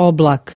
oblak.